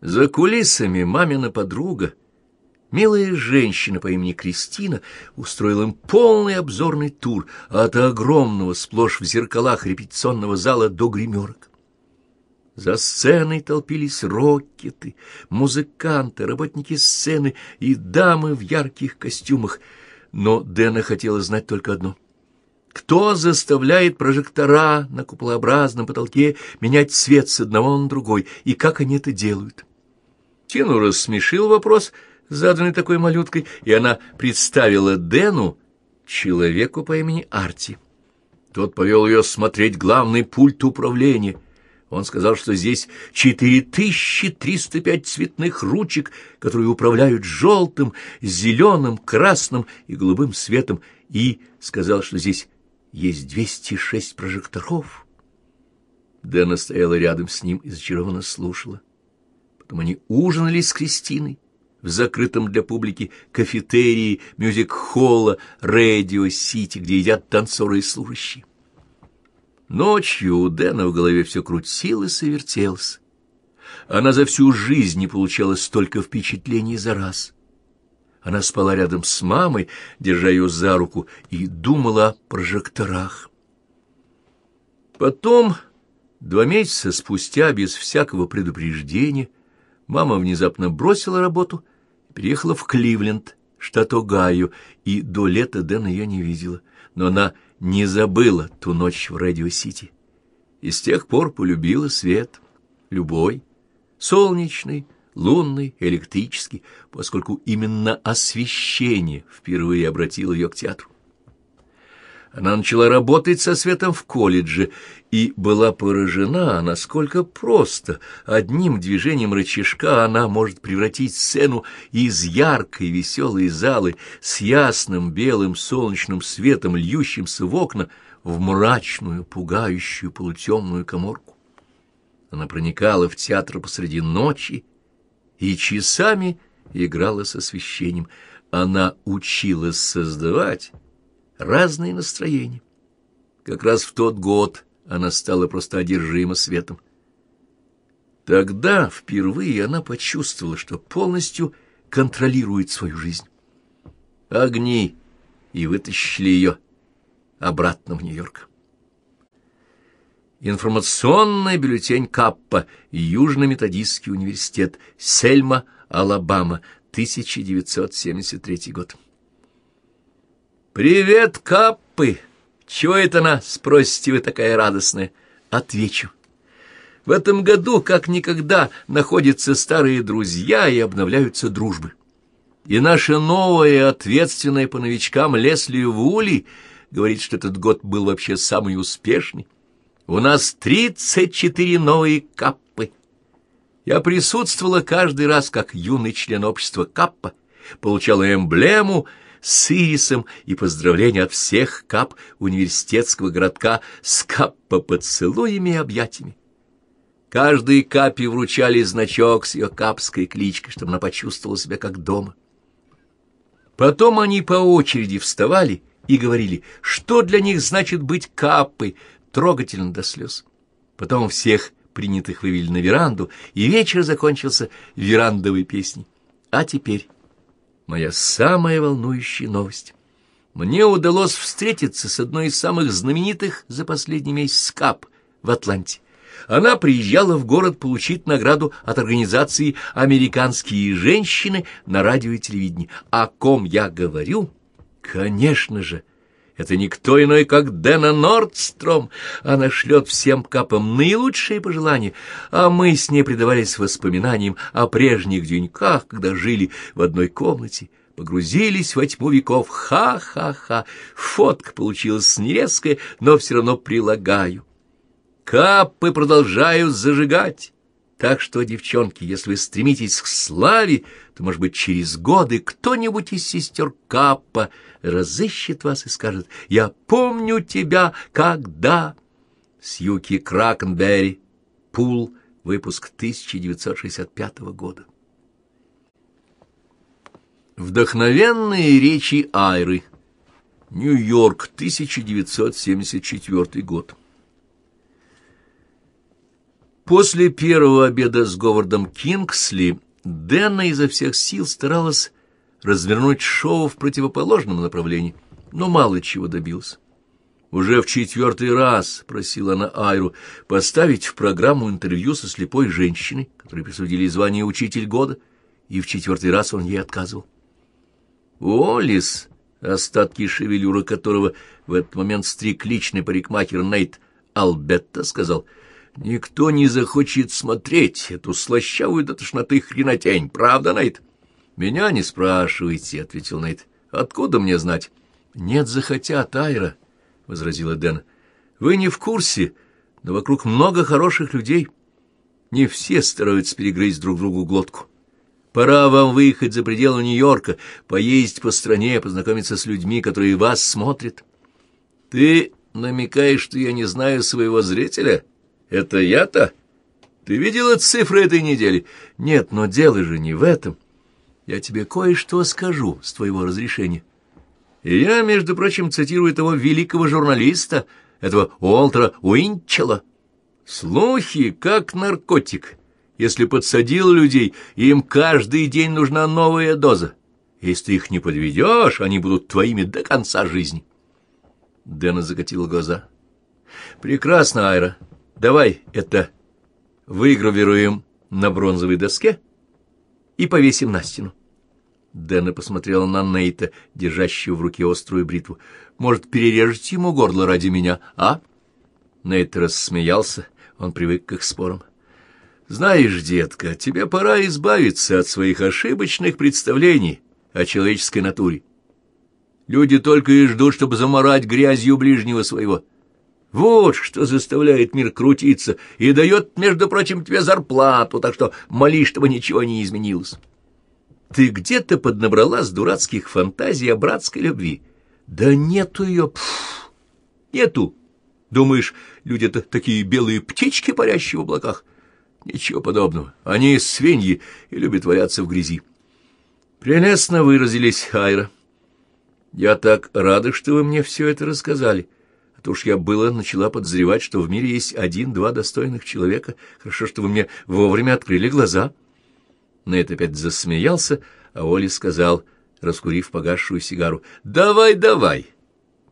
За кулисами мамина подруга, милая женщина по имени Кристина, устроила им полный обзорный тур от огромного сплошь в зеркалах репетиционного зала до гримерок. За сценой толпились рокеты, музыканты, работники сцены и дамы в ярких костюмах. Но Дэна хотела знать только одно. Кто заставляет прожектора на куполообразном потолке менять цвет с одного на другой, и как они это делают? Тину рассмешил вопрос, заданный такой малюткой, и она представила Дэну человеку по имени Арти. Тот повел ее смотреть главный пульт управления — он сказал, что здесь 4305 цветных ручек, которые управляют желтым, зеленым, красным и голубым светом, и сказал, что здесь есть 206 прожекторов. Дэна стояла рядом с ним и зачарованно слушала. Потом они ужинали с Кристиной в закрытом для публики кафетерии, мюзик-холла, радио-сити, где едят танцоры и служащие. Ночью у Дэна в голове все крутилось и вертелось. Она за всю жизнь не получала столько впечатлений за раз. Она спала рядом с мамой, держа ее за руку, и думала о прожекторах. Потом, два месяца спустя, без всякого предупреждения, мама внезапно бросила работу переехала в Кливленд, штат Огайо, и до лета Дэн ее не видела. Но она не забыла ту ночь в Радио-Сити. И с тех пор полюбила свет, любой, солнечный, лунный, электрический, поскольку именно освещение впервые обратило ее к театру. Она начала работать со светом в колледже и была поражена, насколько просто одним движением рычажка она может превратить сцену из яркой веселой залы с ясным белым солнечным светом, льющимся в окна, в мрачную, пугающую полутемную коморку. Она проникала в театр посреди ночи и часами играла с освещением. Она училась создавать разные настроения. Как раз в тот год она стала просто одержима светом. Тогда впервые она почувствовала, что полностью контролирует свою жизнь. Огни и вытащили ее обратно в Нью-Йорк. Информационный бюллетень Каппа, Южно-Методистский университет, Сельма, Алабама, 1973 год. «Привет, Каппы! Чего это она, спросите вы, такая радостная?» Отвечу. В этом году, как никогда, находятся старые друзья и обновляются дружбы. И наша новая ответственная по новичкам Лесли Вули говорит, что этот год был вообще самый успешный. У нас тридцать четыре новые каппы. Я присутствовала каждый раз, как юный член общества каппа, получала эмблему — с ирисом и поздравления от всех кап университетского городка с каппа-поцелуями и объятиями. Каждой капе вручали значок с ее капской кличкой, чтобы она почувствовала себя как дома. Потом они по очереди вставали и говорили, что для них значит быть капой, трогательно до слез. Потом всех принятых вывели на веранду, и вечер закончился верандовой песней. А теперь моя самая волнующая новость. Мне удалось встретиться с одной из самых знаменитых за последний месяц СКАП в Атланте. Она приезжала в город получить награду от организации «Американские женщины» на радио и телевидении. О ком я говорю? Конечно же, это никто иной, как Дэна Нордстром. Она шлет всем капам наилучшие пожелания, а мы с ней предавались воспоминаниям о прежних деньках, когда жили в одной комнате, погрузились во тьму веков. Ха-ха-ха! Фотка получилась нерезкая, но все равно прилагаю. Капы продолжают зажигать. Так что, девчонки, если вы стремитесь к славе, то, может быть, через годы кто-нибудь из сестер Каппа разыщет вас и скажет «Я помню тебя, когда...» Сьюки Кракенберри, Пул, выпуск 1965 года. Вдохновенные речи Айры. Нью-Йорк, 1974 год. После первого обеда с Говардом Кингсли Дэнна изо всех сил старалась развернуть шоу в противоположном направлении, но мало чего добилась. Уже в четвертый раз просила она Айру поставить в программу интервью со слепой женщиной, которой присудили звание «Учитель года», и в четвертый раз он ей отказывал. Уоллес, остатки шевелюры которого в этот момент стриг личный парикмахер Нейт Албетта, сказал, «Никто не захочет смотреть эту слащавую до тошноты хренотень, правда, Нейт?» «Меня не спрашивайте», — ответил Нейт. «Откуда мне знать?» «Нет, захотят, Айра», — возразила Дэн. «Вы не в курсе, но вокруг много хороших людей. Не все стараются перегрызть друг другу глотку. Пора вам выехать за пределы Нью-Йорка, поездить по стране, познакомиться с людьми, которые вас смотрят. Ты намекаешь, что я не знаю своего зрителя? Это я-то? Ты видела цифры этой недели? Нет, но дело же не в этом. Я тебе кое-что скажу с твоего разрешения. И я, между прочим, цитирую того великого журналиста, этого Уолтера Уинчела. Слухи как наркотик. Если подсадил людей, им каждый день нужна новая доза. Если ты их не подведешь, они будут твоими до конца жизни. Дэна закатила глаза. Прекрасно, Айра. Давай это выгравируем на бронзовой доске и повесим на стену. Дэна посмотрела на Нейта, держащего в руке острую бритву. «Может, перережете ему горло ради меня, а?» Нейт рассмеялся, он привык к их спорам. Знаешь, детка, тебе пора избавиться от своих ошибочных представлений о человеческой натуре. Люди только и ждут, чтобы заморать грязью ближнего своего. Вот что заставляет мир крутиться и дает, между прочим, тебе зарплату, так что молись, чтобы ничего не изменилось. Ты где-то поднабрала с дурацких фантазий о братской любви. Да нету ее, пф, нету. Думаешь, люди-то такие белые птички, парящие в облаках? Ничего подобного. Они свиньи и любят валяться в грязи. Прелестно выразились, Айра. Я так рада, что вы мне все это рассказали. То уж я было начала подозревать, что в мире есть один-два достойных человека. Хорошо, что вы мне вовремя открыли глаза. Нейт опять засмеялся, а Оли сказал, раскурив погасшую сигару, «Давай, давай,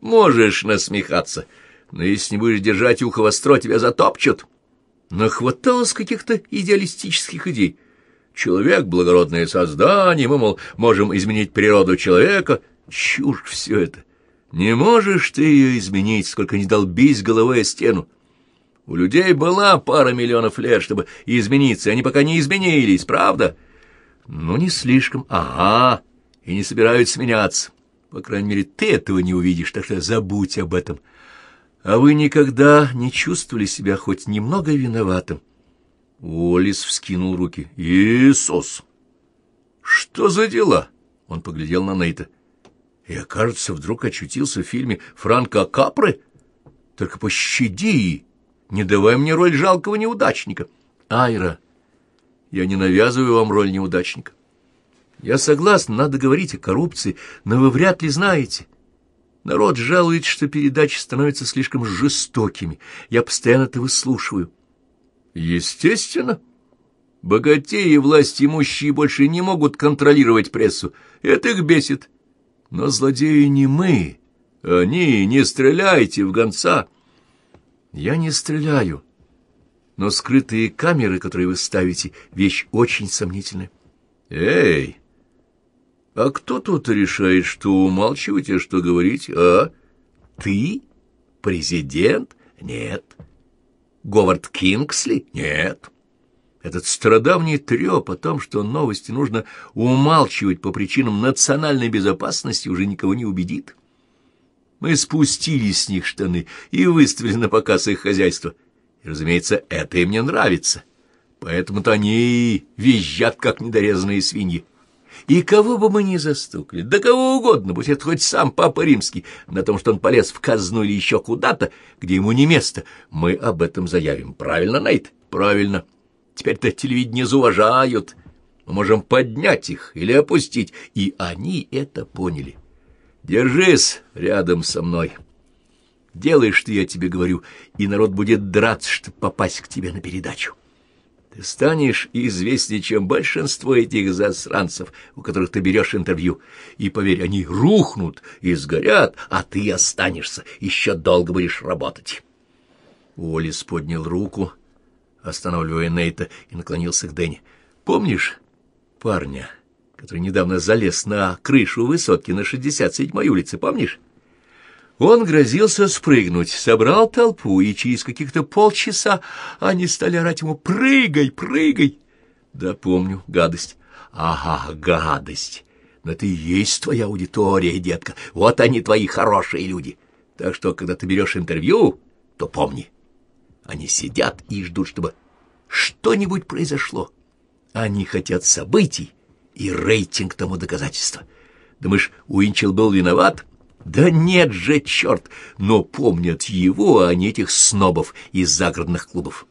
можешь насмехаться, но если не будешь держать ухо востро, тебя затопчут». Нахваталось каких-то идеалистических идей. Человек — благородное создание, мы, мол, можем изменить природу человека. Чушь все это. Не можешь ты ее изменить, сколько не долбись головой о стену. У людей была пара миллионов лет, чтобы измениться, они пока не изменились, правда? Ну, не слишком. Ага, и не собираются меняться. По крайней мере, ты этого не увидишь, так что забудь об этом. А вы никогда не чувствовали себя хоть немного виноватым? Уоллес вскинул руки. Иисус! Что за дела? Он поглядел на Нейта. Я, кажется, вдруг очутился в фильме Франка Капры. Только пощади, не давай мне роль жалкого неудачника. Айра, я не навязываю вам роль неудачника. Я согласна, надо говорить о коррупции, но вы вряд ли знаете. Народ жалуется, что передачи становятся слишком жестокими. Я постоянно это выслушиваю. Естественно. Богатеи и власть имущие больше не могут контролировать прессу. Это их бесит. Но злодеи не мы. Они, не стреляйте в гонца. Я не стреляю. Но скрытые камеры, которые вы ставите, вещь очень сомнительная. Эй! А кто тут решает, что умалчивать, а что говорить, а? Ты? Президент? Нет. Говард Кингсли? Нет. Этот страдавний трёп о том, что новости нужно умалчивать по причинам национальной безопасности, уже никого не убедит. Мы спустили с них штаны и выставили на показ их хозяйство. И, разумеется, это им не нравится. Поэтому-то они визжат, как недорезанные свиньи. И кого бы мы ни застукали, да кого угодно, будь это хоть сам Папа Римский, на том, что он полез в казну или еще куда-то, где ему не место, мы об этом заявим. Правильно, Найт? Правильно. Теперь-то телевидение зауважают. Мы можем поднять их или опустить, и они это поняли. Держись рядом со мной. Делай, что я тебе говорю, и народ будет драться, чтобы попасть к тебе на передачу. Ты станешь известнее, чем большинство этих засранцев, у которых ты берешь интервью. И, поверь, они рухнут и сгорят, а ты останешься, еще долго будешь работать. Уоллес поднял руку, останавливая Нейта, и наклонился к Дэнни. «Помнишь парня, который недавно залез на крышу высотки на 67-й улице, помнишь?» Он грозился спрыгнуть, собрал толпу, и через каких-то полчаса они стали орать ему «Прыгай, прыгай!» Да, помню, гадость. Ага, гадость. Но это и есть твоя аудитория, детка. Вот они, твои хорошие люди. Так что, когда ты берешь интервью, то помни, они сидят и ждут, чтобы что-нибудь произошло. Они хотят событий, и рейтинг тому доказательство. Думаешь, Уинчел был виноват? Да нет же, черт! Но помнят его, а не этих снобов из загородных клубов.